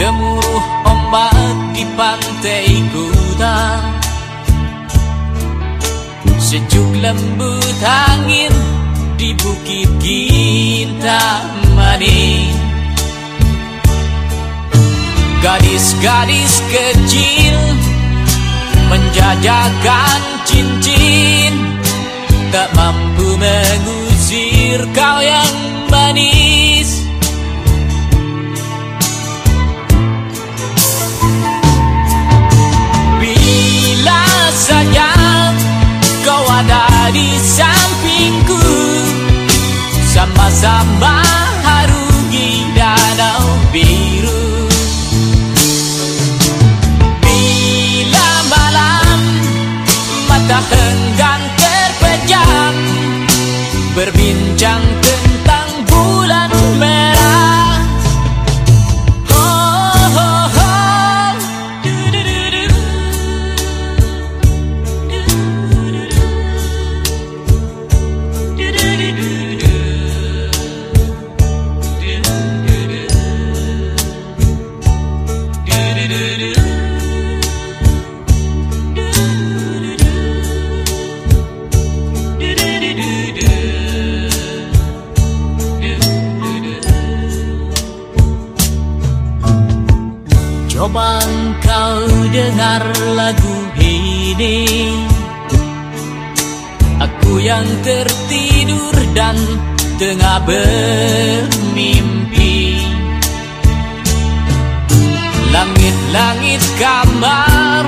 Gemuruh ombak di pantai kuta Sejuk lembut angin di bukit Kintamani Gadis-gadis kecil menjajakan cincin. Tak mampu mengusir kau yang manis Fermín Coba engkau dengar lagu ini. Aku yang tertidur dan tengah bermimpi. Langit-langit kamar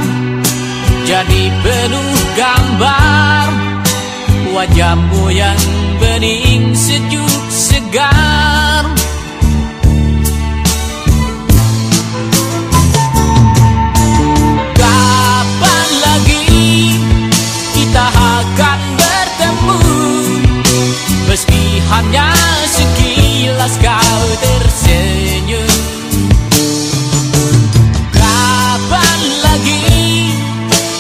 Jadi penuh gambar. Wajahmu yang bening sejuk sekilas kau tersenyum. Kapan lagi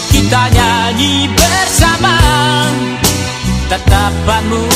kita nyanyi bersama? Tatapanmu